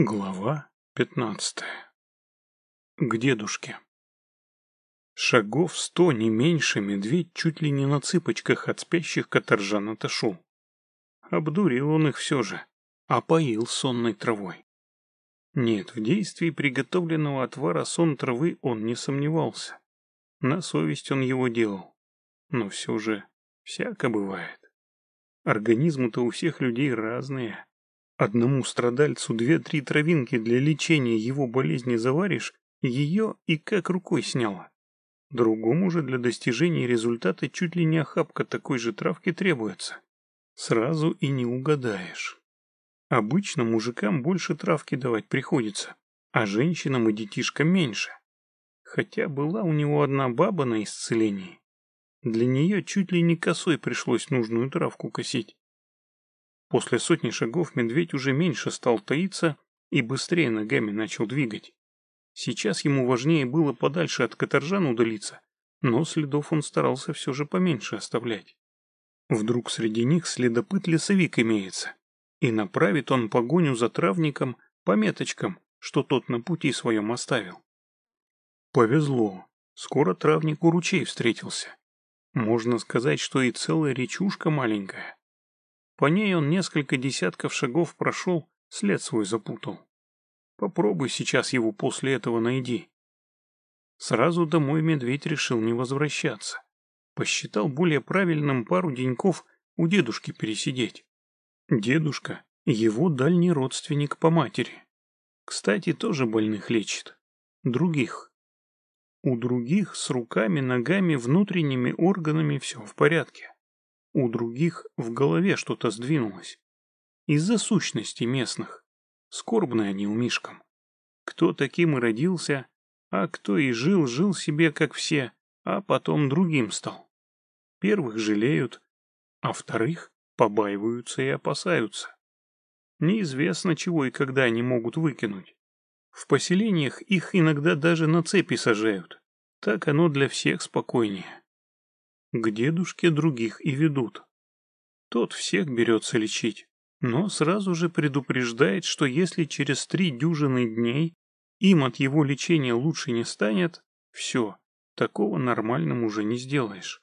Глава пятнадцатая. К дедушке. Шагов сто, не меньше, медведь чуть ли не на цыпочках от спящих каторжан отошел. Обдурил он их все же, опоил сонной травой. Нет, в действии приготовленного отвара сон травы он не сомневался. На совесть он его делал. Но все же всяко бывает. Организмы-то у всех людей разные. Одному страдальцу две-три травинки для лечения его болезни заваришь, ее и как рукой сняло. Другому же для достижения результата чуть ли не охапка такой же травки требуется. Сразу и не угадаешь. Обычно мужикам больше травки давать приходится, а женщинам и детишкам меньше. Хотя была у него одна баба на исцелении. Для нее чуть ли не косой пришлось нужную травку косить. После сотни шагов медведь уже меньше стал таиться и быстрее ногами начал двигать. Сейчас ему важнее было подальше от каторжан удалиться, но следов он старался все же поменьше оставлять. Вдруг среди них следопыт-лесовик имеется, и направит он погоню за травником по меточкам, что тот на пути своем оставил. Повезло, скоро травнику ручей встретился. Можно сказать, что и целая речушка маленькая. По ней он несколько десятков шагов прошел, след свой запутал. Попробуй сейчас его после этого найди. Сразу домой медведь решил не возвращаться. Посчитал более правильным пару деньков у дедушки пересидеть. Дедушка — его дальний родственник по матери. Кстати, тоже больных лечит. Других. У других с руками, ногами, внутренними органами все в порядке. У других в голове что-то сдвинулось. Из-за сущности местных. Скорбные они у Мишкам. Кто таким и родился, а кто и жил, жил себе, как все, а потом другим стал. Первых жалеют, а вторых побаиваются и опасаются. Неизвестно, чего и когда они могут выкинуть. В поселениях их иногда даже на цепи сажают. Так оно для всех спокойнее к дедушке других и ведут. Тот всех берется лечить, но сразу же предупреждает, что если через три дюжины дней им от его лечения лучше не станет, все, такого нормальным уже не сделаешь.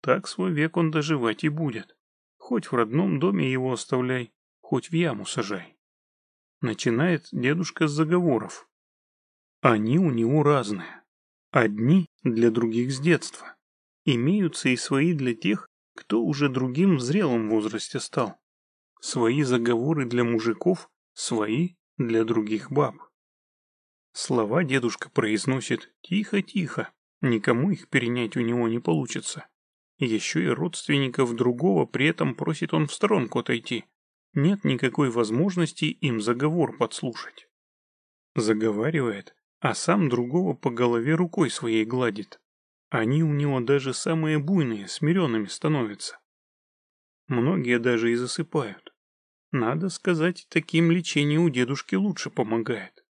Так свой век он доживать и будет. Хоть в родном доме его оставляй, хоть в яму сажай. Начинает дедушка с заговоров. Они у него разные. Одни для других с детства. Имеются и свои для тех, кто уже другим в зрелом возрасте стал. Свои заговоры для мужиков, свои для других баб. Слова дедушка произносит тихо-тихо, никому их перенять у него не получится. Еще и родственников другого при этом просит он в сторонку отойти. Нет никакой возможности им заговор подслушать. Заговаривает, а сам другого по голове рукой своей гладит. Они у него даже самые буйные, смиренными становятся. Многие даже и засыпают. Надо сказать, таким лечение у дедушки лучше помогает.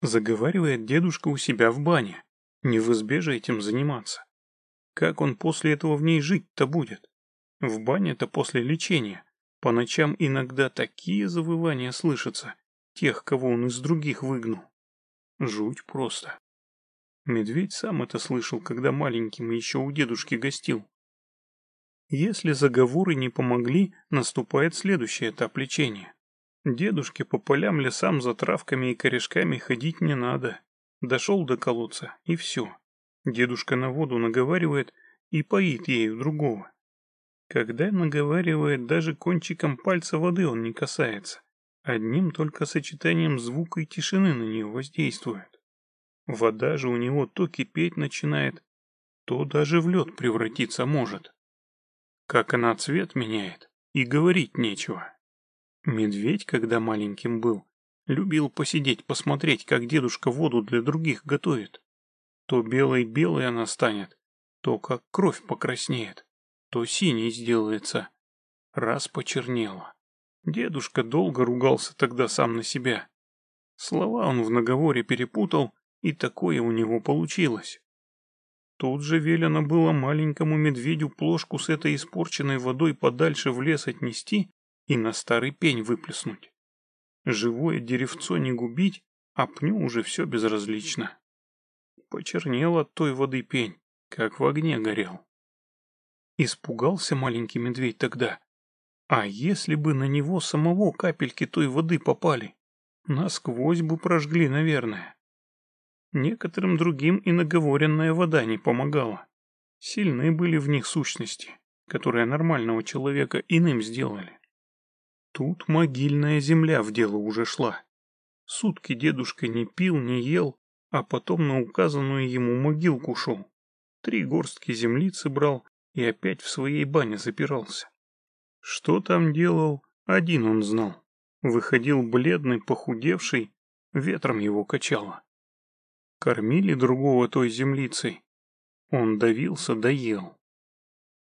Заговаривает дедушка у себя в бане. Не в избе же этим заниматься. Как он после этого в ней жить-то будет? В бане-то после лечения. По ночам иногда такие завывания слышатся, тех, кого он из других выгнал. Жуть просто. Медведь сам это слышал, когда маленьким еще у дедушки гостил. Если заговоры не помогли, наступает следующий этап лечения. Дедушке по полям, лесам за травками и корешками ходить не надо. Дошел до колодца, и все. Дедушка на воду наговаривает и поит ею другого. Когда наговаривает, даже кончиком пальца воды он не касается. Одним только сочетанием звука и тишины на нее воздействует. Вода же у него то кипеть начинает, то даже в лед превратиться может. Как она цвет меняет, и говорить нечего. Медведь, когда маленьким был, любил посидеть посмотреть, как дедушка воду для других готовит. То белой-белой она станет, то как кровь покраснеет, то синей сделается. Раз почернела. Дедушка долго ругался тогда сам на себя. Слова он в наговоре перепутал и такое у него получилось. Тут же велено было маленькому медведю плошку с этой испорченной водой подальше в лес отнести и на старый пень выплеснуть. Живое деревцо не губить, а пню уже все безразлично. Почернел от той воды пень, как в огне горел. Испугался маленький медведь тогда. А если бы на него самого капельки той воды попали? Насквозь бы прожгли, наверное. Некоторым другим и наговоренная вода не помогала. Сильны были в них сущности, которые нормального человека иным сделали. Тут могильная земля в дело уже шла. Сутки дедушка не пил, не ел, а потом на указанную ему могилку шел. Три горстки землицы брал и опять в своей бане запирался. Что там делал, один он знал. Выходил бледный, похудевший, ветром его качало. Кормили другого той землицей. Он давился, доел.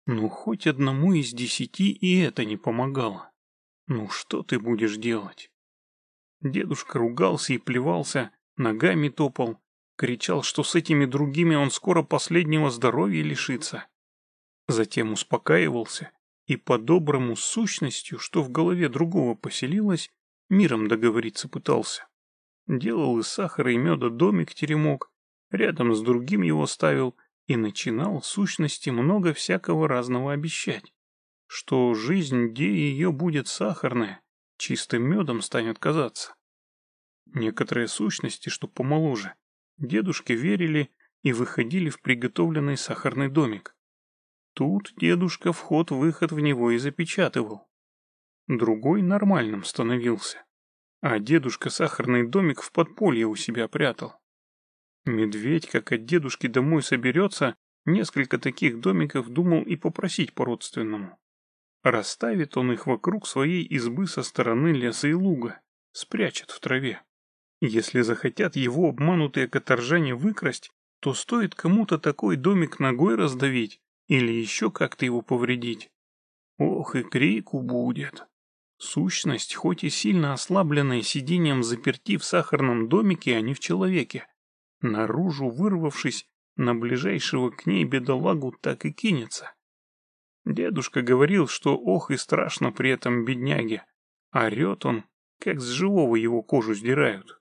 Ну, хоть одному из десяти и это не помогало. Ну, что ты будешь делать? Дедушка ругался и плевался, ногами топал, кричал, что с этими другими он скоро последнего здоровья лишится. Затем успокаивался и по-доброму с сущностью, что в голове другого поселилось, миром договориться пытался. Делал из сахара и меда домик-теремок, рядом с другим его ставил и начинал в сущности много всякого разного обещать, что жизнь, где ее будет сахарная, чистым медом станет казаться. Некоторые сущности, что помоложе, дедушке верили и выходили в приготовленный сахарный домик. Тут дедушка вход-выход в него и запечатывал. Другой нормальным становился, а дедушка сахарный домик в подполье у себя прятал. Медведь, как от дедушки домой соберется, несколько таких домиков думал и попросить по-родственному. Расставит он их вокруг своей избы со стороны леса и луга, спрячет в траве. Если захотят его обманутые каторжане выкрасть, то стоит кому-то такой домик ногой раздавить или еще как-то его повредить. Ох, и крику будет. Сущность, хоть и сильно ослабленная сидением заперти в сахарном домике, а не в человеке, наружу вырвавшись, на ближайшего к ней бедолагу так и кинется. Дедушка говорил, что ох и страшно при этом бедняге. Орет он, как с живого его кожу сдирают.